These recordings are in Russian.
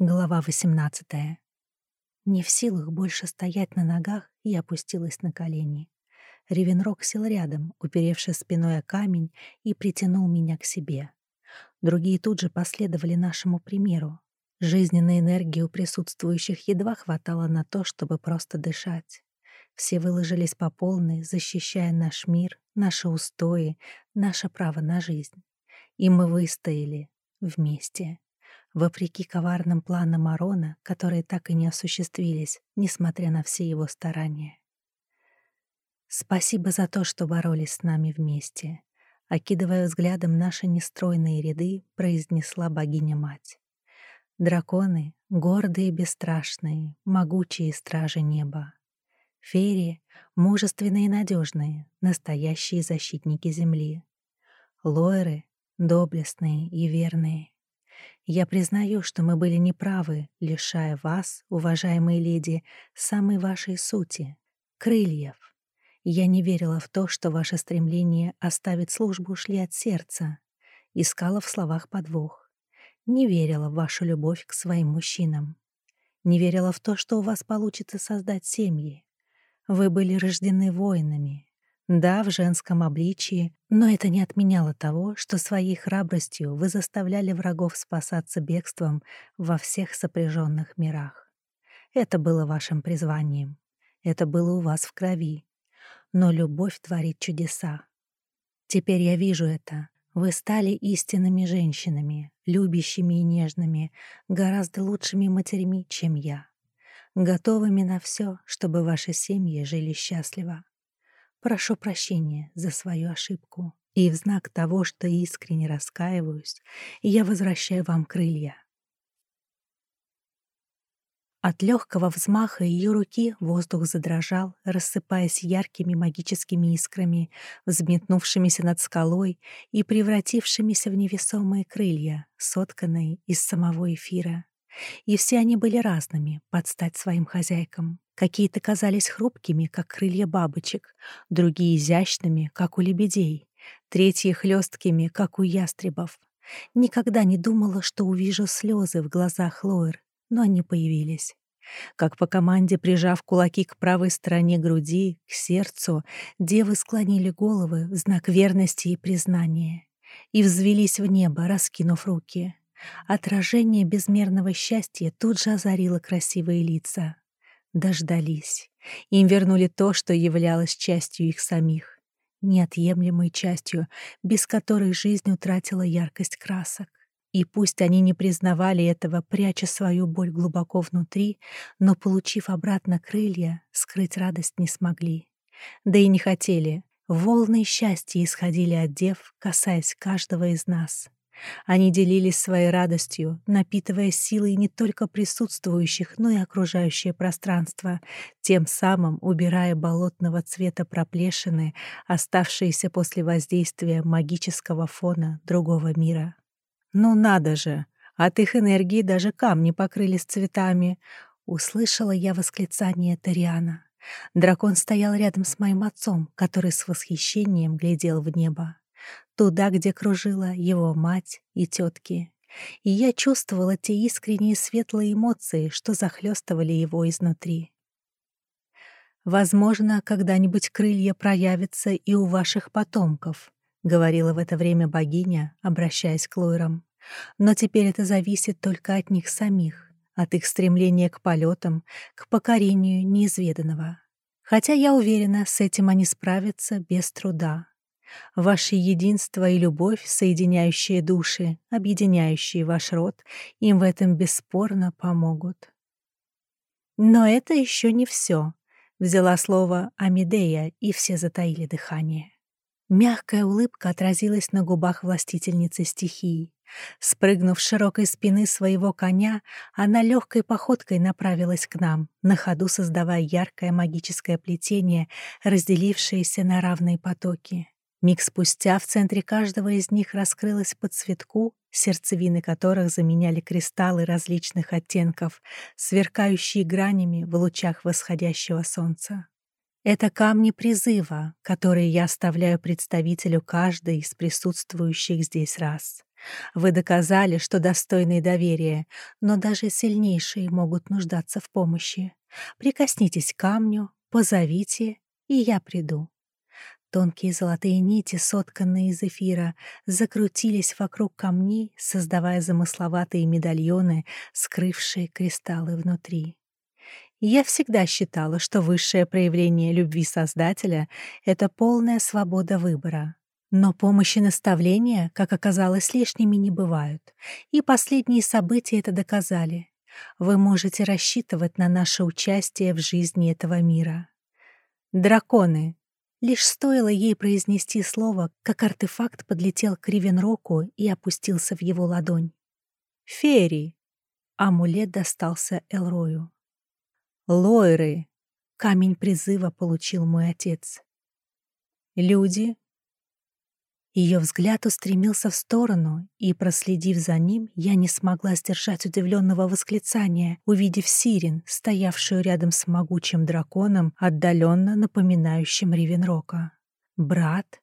Глава 18. Не в силах больше стоять на ногах, я опустилась на колени. Ревенрог сел рядом, уперевшись спиной о камень, и притянул меня к себе. Другие тут же последовали нашему примеру. Жизненной энергии у присутствующих едва хватало на то, чтобы просто дышать. Все выложились по полной, защищая наш мир, наши устои, наше право на жизнь. И мы выстояли вместе вопреки коварным планам Арона, которые так и не осуществились, несмотря на все его старания. Спасибо за то, что боролись с нами вместе. Окидывая взглядом наши нестройные ряды, произнесла богиня-мать. Драконы — гордые и бесстрашные, могучие стражи неба. Феи — мужественные и надежные, настоящие защитники земли. Лойры — доблестные и верные. Я признаю, что мы были неправы, лишая вас, уважаемые леди, самой вашей сути — крыльев. Я не верила в то, что ваше стремление оставить службу шли от сердца. Искала в словах подвох. Не верила в вашу любовь к своим мужчинам. Не верила в то, что у вас получится создать семьи. Вы были рождены воинами, да, в женском обличии, но это не отменяло того, что своей храбростью вы заставляли врагов спасаться бегством во всех сопряженных мирах. Это было вашим призванием. Это было у вас в крови. Но любовь творит чудеса. Теперь я вижу это. Вы стали истинными женщинами, любящими и нежными, гораздо лучшими матерями, чем я. Готовыми на все, чтобы ваши семьи жили счастливо. Прошу прощения за свою ошибку. И в знак того, что искренне раскаиваюсь, я возвращаю вам крылья. От легкого взмаха ее руки воздух задрожал, рассыпаясь яркими магическими искрами, взметнувшимися над скалой и превратившимися в невесомые крылья, сотканные из самого эфира. И все они были разными, под стать своим хозяйкам. Какие-то казались хрупкими, как крылья бабочек, другие изящными, как у лебедей, третьи хлесткими, как у ястребов. Никогда не думала, что увижу слезы в глазах Лоэр, но они появились. Как по команде, прижав кулаки к правой стороне груди, к сердцу, девы склонили головы в знак верности и признания и взвелись в небо, раскинув руки. Отражение безмерного счастья тут же озарило красивые лица. Дождались. Им вернули то, что являлось частью их самих. Неотъемлемой частью, без которой жизнь утратила яркость красок. И пусть они не признавали этого, пряча свою боль глубоко внутри, но, получив обратно крылья, скрыть радость не смогли. Да и не хотели. Волны счастья исходили от дев, касаясь каждого из нас. Они делились своей радостью, напитывая силой не только присутствующих, но и окружающее пространство, тем самым убирая болотного цвета проплешины, оставшиеся после воздействия магического фона другого мира. «Ну надо же! От их энергии даже камни покрылись цветами!» — услышала я восклицание Тариана. Дракон стоял рядом с моим отцом, который с восхищением глядел в небо туда, где кружила его мать и тетки. И я чувствовала те искренние светлые эмоции, что захлестывали его изнутри. «Возможно, когда-нибудь крылья проявятся и у ваших потомков», — говорила в это время богиня, обращаясь к Лойрам. «Но теперь это зависит только от них самих, от их стремления к полетам, к покорению неизведанного. Хотя я уверена, с этим они справятся без труда. Ваше единство и любовь, соединяющие души, объединяющие ваш род, им в этом бесспорно помогут. Но это еще не все. Взяла слово Амидея, и все затаили дыхание. Мягкая улыбка отразилась на губах властительницы стихии. Спрыгнув с широкой спины своего коня, она легкой походкой направилась к нам, на ходу создавая яркое магическое плетение, разделившееся на равные потоки. Миг спустя в центре каждого из них раскрылась по цветку, сердцевины которых заменяли кристаллы различных оттенков, сверкающие гранями в лучах восходящего солнца. Это камни призыва, которые я оставляю представителю каждой из присутствующих здесь раз. Вы доказали, что достойны доверия, но даже сильнейшие могут нуждаться в помощи. Прикоснитесь к камню, позовите, и я приду. Тонкие золотые нити, сотканные из эфира, закрутились вокруг камней, создавая замысловатые медальоны, скрывшие кристаллы внутри. Я всегда считала, что высшее проявление любви Создателя — это полная свобода выбора. Но помощь и наставления, как оказалось, лишними не бывают. И последние события это доказали. Вы можете рассчитывать на наше участие в жизни этого мира. Драконы, Лишь стоило ей произнести слово, как артефакт подлетел к Ривенроку и опустился в его ладонь. «Ферри!» Амулет достался Элрою. «Лойры!» Камень призыва получил мой отец. «Люди, ее взгляд устремился в сторону, и, проследив за ним, я не смогла сдержать удивленного восклицания, увидев Сирин, стоявшую рядом с могучим драконом, отдаленно напоминающим Ривенрока. Брат?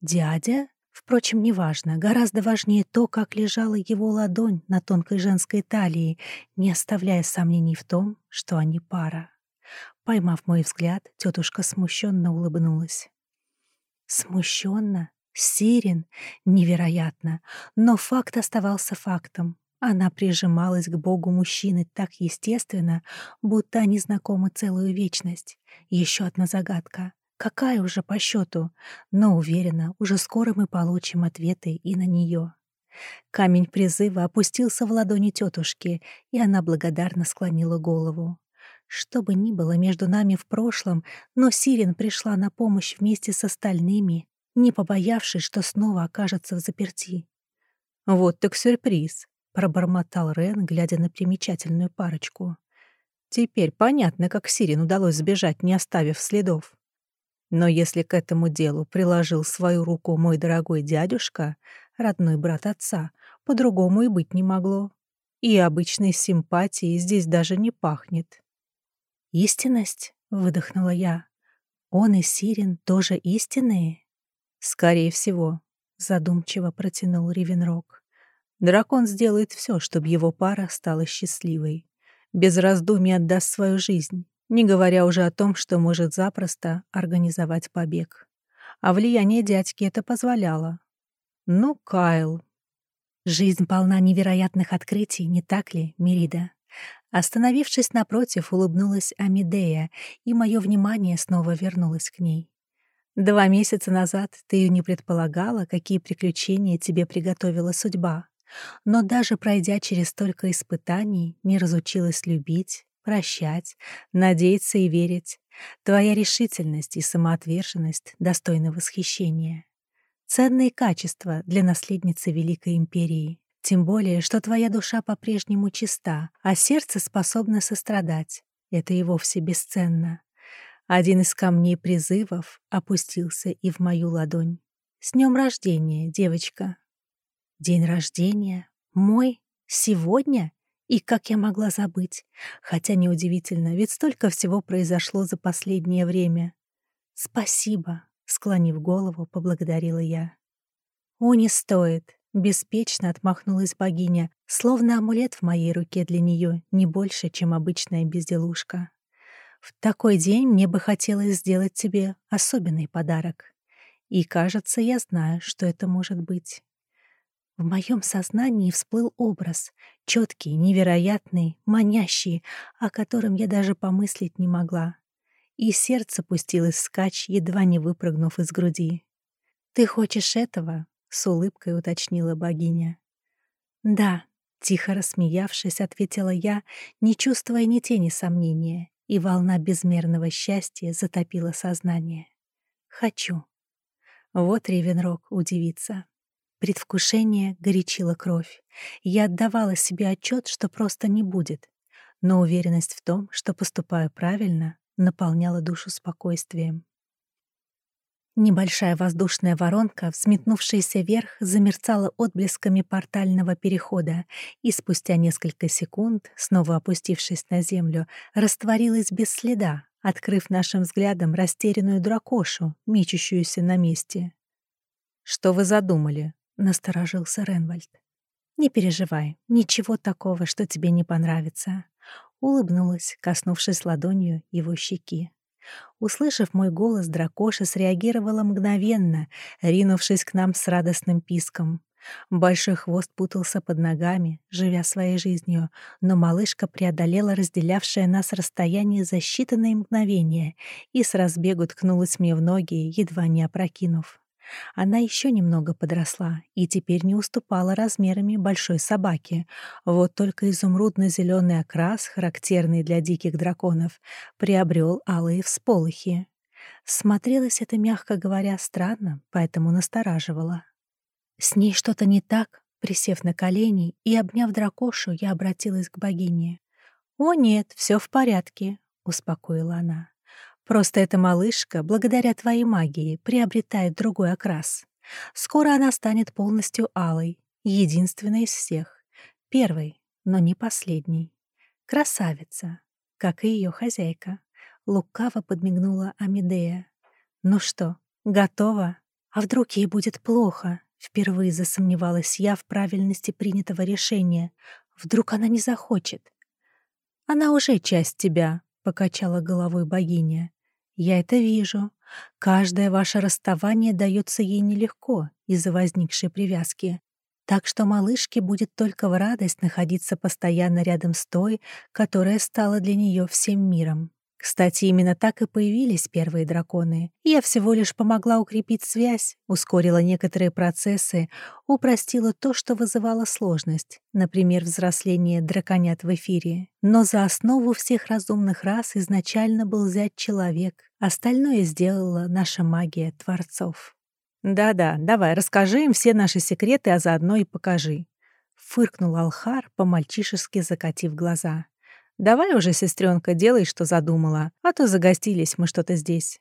Дядя? Впрочем, неважно. Гораздо важнее то, как лежала его ладонь на тонкой женской талии, не оставляя сомнений в том, что они пара. Поймав мой взгляд, тетушка смущенно улыбнулась. Смущенно? Сирен невероятно, но факт оставался фактом. Она прижималась к богу мужчины так естественно, будто они знакомы целую вечность. Еще одна загадка. Какая уже по счету? Но уверена, уже скоро мы получим ответы и на нее. Камень призыва опустился в ладони тетушки, и она благодарно склонила голову. Что бы ни было между нами в прошлом, но Сирен пришла на помощь вместе с остальными, не побоявшись, что снова окажется в заперти. «Вот так сюрприз», — пробормотал Рен, глядя на примечательную парочку. «Теперь понятно, как Сирин удалось сбежать, не оставив следов. Но если к этому делу приложил свою руку мой дорогой дядюшка, родной брат отца, по-другому и быть не могло. И обычной симпатии здесь даже не пахнет». «Истинность?» — выдохнула я. «Он и Сирин тоже истинные?» «Скорее всего», — задумчиво протянул Ривенрог. «Дракон сделает все, чтобы его пара стала счастливой. Без раздумий отдаст свою жизнь, не говоря уже о том, что может запросто организовать побег. А влияние дядьки это позволяло. Ну, Кайл. Жизнь полна невероятных открытий, не так ли, Мерида? Остановившись напротив, улыбнулась Амидея, и мое внимание снова вернулось к ней. Два месяца назад ты не предполагала, какие приключения тебе приготовила судьба. Но даже пройдя через столько испытаний, не разучилась любить, прощать, надеяться и верить. Твоя решительность и самоотверженность достойны восхищения. Ценные качества для наследницы Великой Империи. Тем более, что твоя душа по-прежнему чиста, а сердце способно сострадать. Это и вовсе бесценно. Один из камней призывов опустился и в мою ладонь. «С днем рождения, девочка!» «День рождения? Мой? Сегодня?» И как я могла забыть? Хотя неудивительно, ведь столько всего произошло за последнее время. «Спасибо», — склонив голову, поблагодарила я. «О, не стоит», — беспечно отмахнулась богиня, словно амулет в моей руке для нее не больше, чем обычная безделушка. В такой день мне бы хотелось сделать тебе особенный подарок. И, кажется, я знаю, что это может быть. В моем сознании всплыл образ, четкий, невероятный, манящий, о котором я даже помыслить не могла. И сердце пустилось скач, едва не выпрыгнув из груди. «Ты хочешь этого?» — с улыбкой уточнила богиня. «Да», — тихо рассмеявшись, ответила я, не чувствуя ни тени сомнения и волна безмерного счастья затопила сознание. «Хочу». Вот Ревенрог удивится. Предвкушение горячило кровь. Я отдавала себе отчет, что просто не будет. Но уверенность в том, что поступаю правильно, наполняла душу спокойствием. Небольшая воздушная воронка, взметнувшаяся вверх, замерцала отблесками портального перехода и спустя несколько секунд, снова опустившись на землю, растворилась без следа, открыв нашим взглядом растерянную дракошу, мечущуюся на месте. «Что вы задумали?» — насторожился Ренвальд. «Не переживай, ничего такого, что тебе не понравится», — улыбнулась, коснувшись ладонью его щеки. Услышав мой голос, дракоша среагировала мгновенно, ринувшись к нам с радостным писком. Большой хвост путался под ногами, живя своей жизнью, но малышка преодолела разделявшее нас расстояние за считанные мгновения и с разбегу ткнулась мне в ноги, едва не опрокинув. Она еще немного подросла и теперь не уступала размерами большой собаки. Вот только изумрудно-зеленый окрас, характерный для диких драконов, приобрел алые всполохи. Смотрелось это, мягко говоря, странно, поэтому настораживало. С ней что-то не так, присев на колени и обняв дракошу, я обратилась к богине. «О нет, все в порядке», — успокоила она. Просто эта малышка, благодаря твоей магии, приобретает другой окрас. Скоро она станет полностью алой, единственной из всех. Первой, но не последней. Красавица, как и ее хозяйка. Лукаво подмигнула Амидея. «Ну что, готова? А вдруг ей будет плохо?» Впервые засомневалась я в правильности принятого решения. Вдруг она не захочет? «Она уже часть тебя», — покачала головой богиня. Я это вижу. Каждое ваше расставание дается ей нелегко из-за возникшей привязки. Так что малышке будет только в радость находиться постоянно рядом с той, которая стала для нее всем миром. Кстати, именно так и появились первые драконы. Я всего лишь помогла укрепить связь, ускорила некоторые процессы, упростила то, что вызывало сложность, например, взросление драконят в эфире. Но за основу всех разумных рас изначально был взять человек, остальное сделала наша магия творцов. «Да-да, давай, расскажи им все наши секреты, а заодно и покажи», — фыркнул Алхар, по-мальчишески закатив глаза. Давай уже, сестренка, делай, что задумала, а то загостились мы что-то здесь.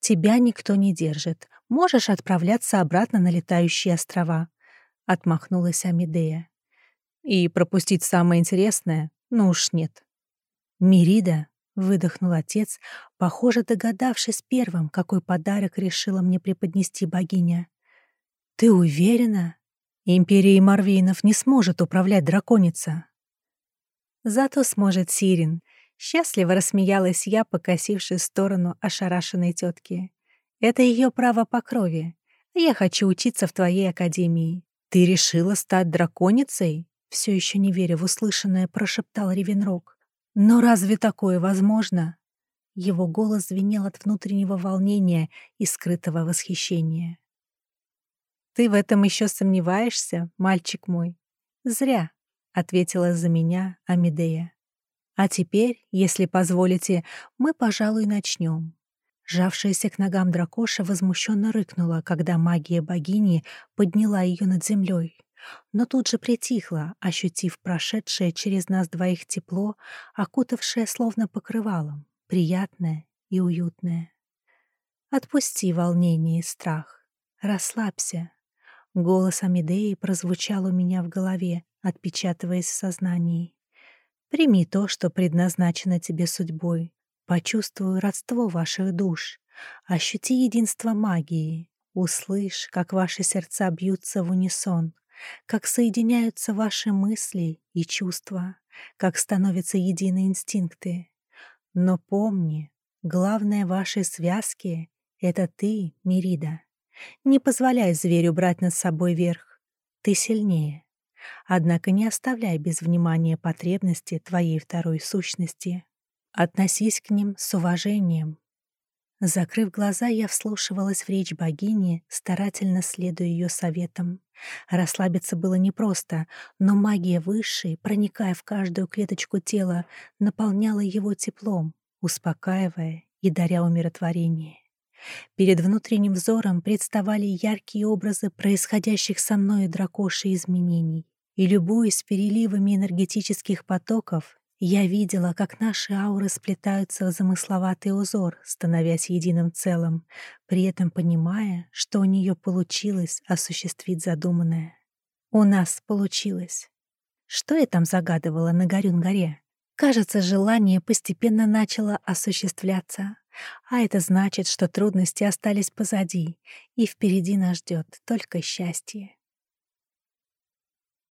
Тебя никто не держит. Можешь отправляться обратно на летающие острова. Отмахнулась Амидея. И пропустить самое интересное? Ну уж нет. Мирида, выдохнул отец, похоже, догадавшись первым, какой подарок решила мне преподнести богиня. Ты уверена? Империей Марвейнов не сможет управлять драконица. Зато сможет Сирин. Счастливо рассмеялась я, покосившись в сторону ошарашенной тетки. Это ее право по крови. Я хочу учиться в твоей академии. Ты решила стать драконицей? Все еще не веря в услышанное, прошептал Ревенрог. Но разве такое возможно? Его голос звенел от внутреннего волнения и скрытого восхищения. «Ты в этом еще сомневаешься, мальчик мой? Зря ответила за меня Амидея. А теперь, если позволите, мы, пожалуй, начнем. Жавшаяся к ногам дракоша возмущенно рыкнула, когда магия богини подняла ее над землей, но тут же притихла, ощутив прошедшее через нас двоих тепло, окутавшее словно покрывалом, приятное и уютное. Отпусти волнение и страх, расслабься. Голос Амидеи прозвучал у меня в голове, отпечатываясь в сознании. Прими то, что предназначено тебе судьбой. Почувствуй родство ваших душ. Ощути единство магии. Услышь, как ваши сердца бьются в унисон, как соединяются ваши мысли и чувства, как становятся едины инстинкты. Но помни, главное вашей связки — это ты, Мирида. Не позволяй зверю брать над собой верх. Ты сильнее. Однако не оставляй без внимания потребности твоей второй сущности. Относись к ним с уважением. Закрыв глаза, я вслушивалась в речь богини, старательно следуя ее советам. Расслабиться было непросто, но магия высшей, проникая в каждую клеточку тела, наполняла его теплом, успокаивая и даря умиротворение. Перед внутренним взором представали яркие образы происходящих со мной дракоши изменений. И любуясь переливами энергетических потоков, я видела, как наши ауры сплетаются в замысловатый узор, становясь единым целым, при этом понимая, что у нее получилось осуществить задуманное. У нас получилось. Что я там загадывала на Горюн-горе? Кажется, желание постепенно начало осуществляться. А это значит, что трудности остались позади, и впереди нас ждет только счастье.